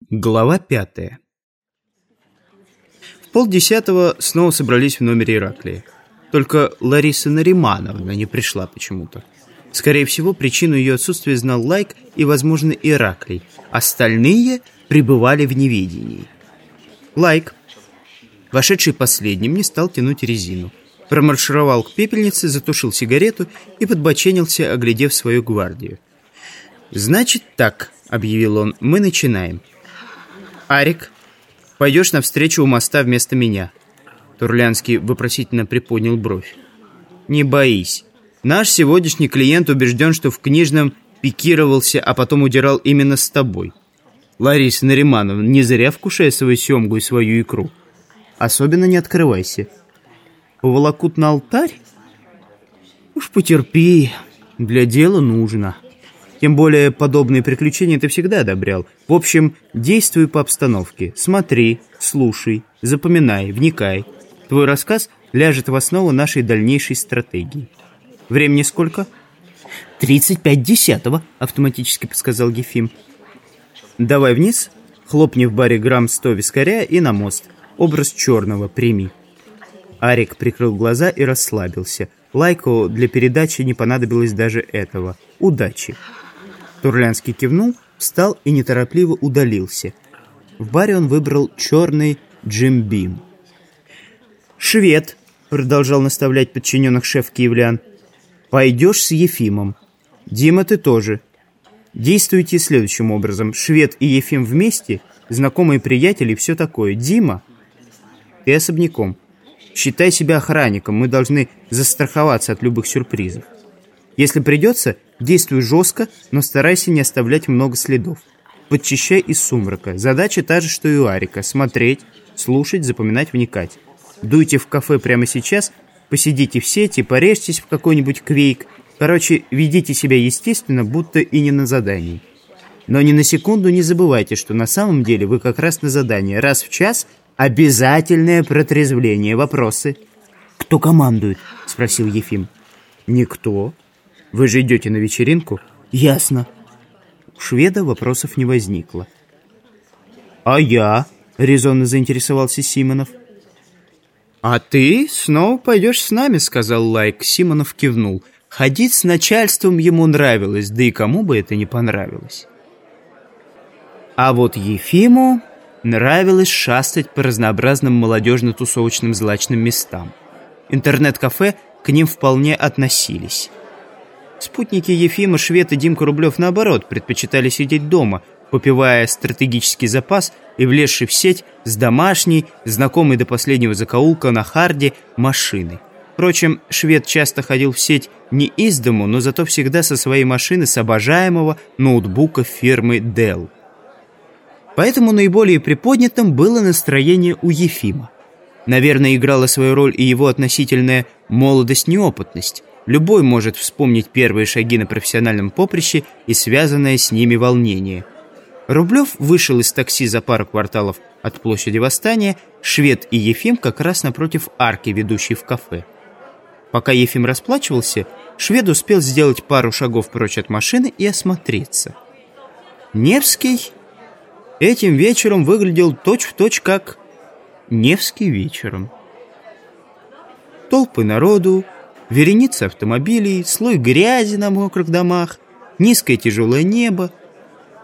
Глава пятая В полдесятого снова собрались в номере Ираклия. Только Лариса Наримановна не пришла почему-то. Скорее всего, причину ее отсутствия знал Лайк и, возможно, Ираклий. Остальные пребывали в неведении. Лайк, вошедший последним, не стал тянуть резину. Промаршировал к пепельнице, затушил сигарету и подбоченился, оглядев свою гвардию. «Значит так», — объявил он, — «мы начинаем». «Арик, пойдешь навстречу у моста вместо меня». Турлянский вопросительно приподнял бровь. «Не боись. Наш сегодняшний клиент убежден, что в книжном пикировался, а потом удирал именно с тобой. Лариса Наримановна, не зря вкушай свою семгу и свою икру. Особенно не открывайся. Поволокут на алтарь? Уж потерпи, для дела нужно». Тем более подобные приключения ты всегда одобрял. В общем, действуй по обстановке. Смотри, слушай, запоминай, вникай. Твой рассказ ляжет в основу нашей дальнейшей стратегии. Времени сколько? «Тридцать пять десятого», — автоматически подсказал Ефим. «Давай вниз, хлопни в баре грамм сто вискаря и на мост. Образ черного прими». Арик прикрыл глаза и расслабился. Лайку для передачи не понадобилось даже этого. Удачи. Турлянский кивнул, встал и неторопливо удалился. В баре он выбрал черный джимбим. «Швед», — продолжал наставлять подчиненных шеф киевлян, — «пойдешь с Ефимом. Дима, ты тоже. Действуйте следующим образом. Швед и Ефим вместе, знакомые приятели и все такое. Дима, ты особняком. Считай себя охранником, мы должны застраховаться от любых сюрпризов. Если придется, действуй жестко, но старайся не оставлять много следов. Подчищай из сумрака. Задача та же, что и у Арика. Смотреть, слушать, запоминать, вникать. Дуйте в кафе прямо сейчас, посидите в сети, порежьтесь в какой-нибудь квейк. Короче, ведите себя естественно, будто и не на задании. Но ни на секунду не забывайте, что на самом деле вы как раз на задании. Раз в час обязательное протрезвление. Вопросы? «Кто командует?» – спросил Ефим. «Никто». Вы же идете на вечеринку? Ясно. У шведа вопросов не возникло. А я? Резонно заинтересовался Симонов. «А ты снова пойдешь с нами», — сказал Лайк. Симонов кивнул. Ходить с начальством ему нравилось, да и кому бы это не понравилось. А вот Ефиму нравилось шастать по разнообразным молодежно-тусовочным злачным местам. Интернет-кафе к ним вполне относились. Спутники Ефима, Швед и Димка Рублев, наоборот, предпочитали сидеть дома, попивая стратегический запас и влезший в сеть с домашней, знакомой до последнего закоулка на харде, машины. Впрочем, швед часто ходил в сеть не из дому, но зато всегда со своей машины с обожаемого ноутбука фирмы Dell. Поэтому наиболее приподнятым было настроение у Ефима. Наверное, играла свою роль и его относительная молодость-неопытность. Любой может вспомнить первые шаги на профессиональном поприще и связанное с ними волнение. Рублев вышел из такси за пару кварталов от площади Восстания, Швед и Ефим как раз напротив арки, ведущей в кафе. Пока Ефим расплачивался, Швед успел сделать пару шагов прочь от машины и осмотреться. Невский этим вечером выглядел точь-в-точь точь как Невский вечером. Толпы народу, вереница автомобилей, слой грязи на мокрых домах, низкое тяжелое небо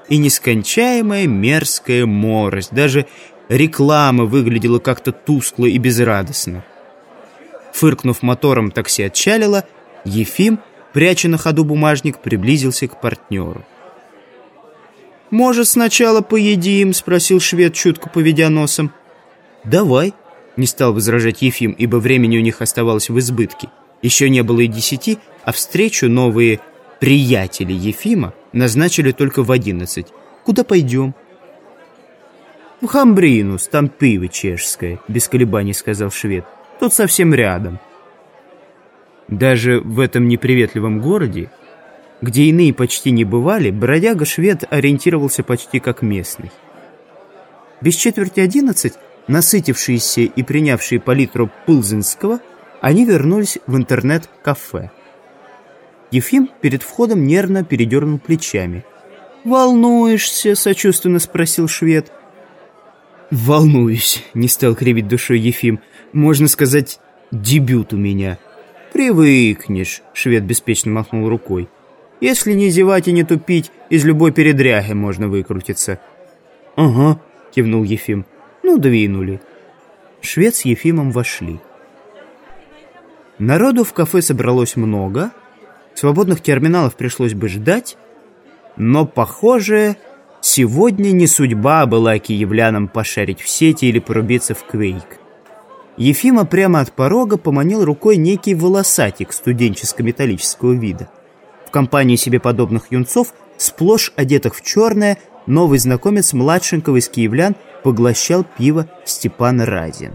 и нескончаемая мерзкая морость. Даже реклама выглядела как-то тускло и безрадостно. Фыркнув мотором, такси отчалило, Ефим, пряча на ходу бумажник, приблизился к партнеру. «Может, сначала поедим?» — спросил швед, чутко поведя носом. «Давай», — не стал возражать Ефим, ибо времени у них оставалось в избытке. Еще не было и десяти, а встречу новые приятели Ефима назначили только в одиннадцать. Куда пойдем? В Хамбринус, там пиво чешское, без колебаний сказал швед. Тут совсем рядом. Даже в этом неприветливом городе, где иные почти не бывали, бродяга-швед ориентировался почти как местный. Без четверти одиннадцать, насытившиеся и принявшие палитру Пулзинского, они вернулись в интернет-кафе. Ефим перед входом нервно передернул плечами. «Волнуешься?» — сочувственно спросил швед. «Волнуюсь», — не стал кривить душой Ефим. «Можно сказать, дебют у меня». «Привыкнешь», — швед беспечно махнул рукой. «Если не зевать и не тупить, из любой передряги можно выкрутиться». «Ага», — кивнул Ефим. «Ну, двинули». Швед с Ефимом вошли. Народу в кафе собралось много, свободных терминалов пришлось бы ждать, но, похоже, сегодня не судьба была киевлянам пошарить в сети или порубиться в квейк. Ефима прямо от порога поманил рукой некий волосатик студенческо-металлического вида. В компании себе подобных юнцов, сплошь одетых в черное, новый знакомец младшенького из киевлян поглощал пиво Степан Разин.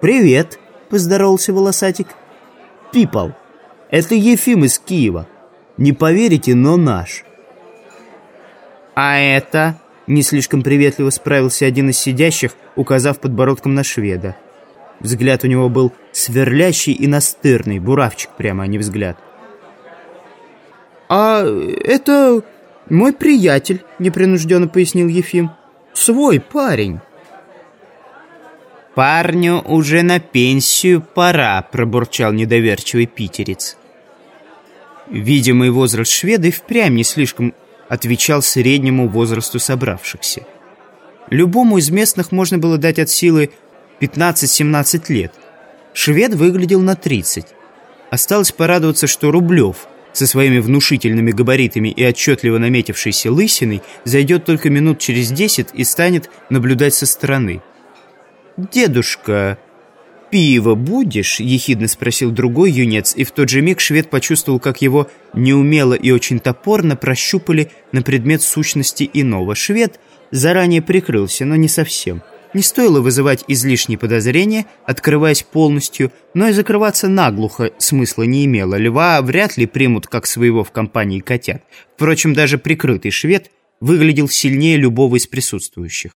«Привет!» — поздоровался волосатик. «Пипал, это Ефим из Киева. Не поверите, но наш». «А это?» — не слишком приветливо справился один из сидящих, указав подбородком на шведа. Взгляд у него был сверлящий и настырный, буравчик прямо, а не взгляд. «А это мой приятель», — непринужденно пояснил Ефим. «Свой парень». «Парню уже на пенсию пора», — пробурчал недоверчивый питерец. Видимый возраст шведа и впрямь не слишком отвечал среднему возрасту собравшихся. Любому из местных можно было дать от силы 15-17 лет. Швед выглядел на 30. Осталось порадоваться, что Рублев со своими внушительными габаритами и отчетливо наметившейся лысиной зайдет только минут через 10 и станет наблюдать со стороны. «Дедушка, пиво будешь?» — ехидно спросил другой юнец, и в тот же миг швед почувствовал, как его неумело и очень топорно прощупали на предмет сущности иного. Швед — заранее прикрылся, но не совсем. Не стоило вызывать излишние подозрения, открываясь полностью, но и закрываться наглухо смысла не имело. Льва вряд ли примут как своего в компании котят. Впрочем, даже прикрытый швед выглядел сильнее любого из присутствующих.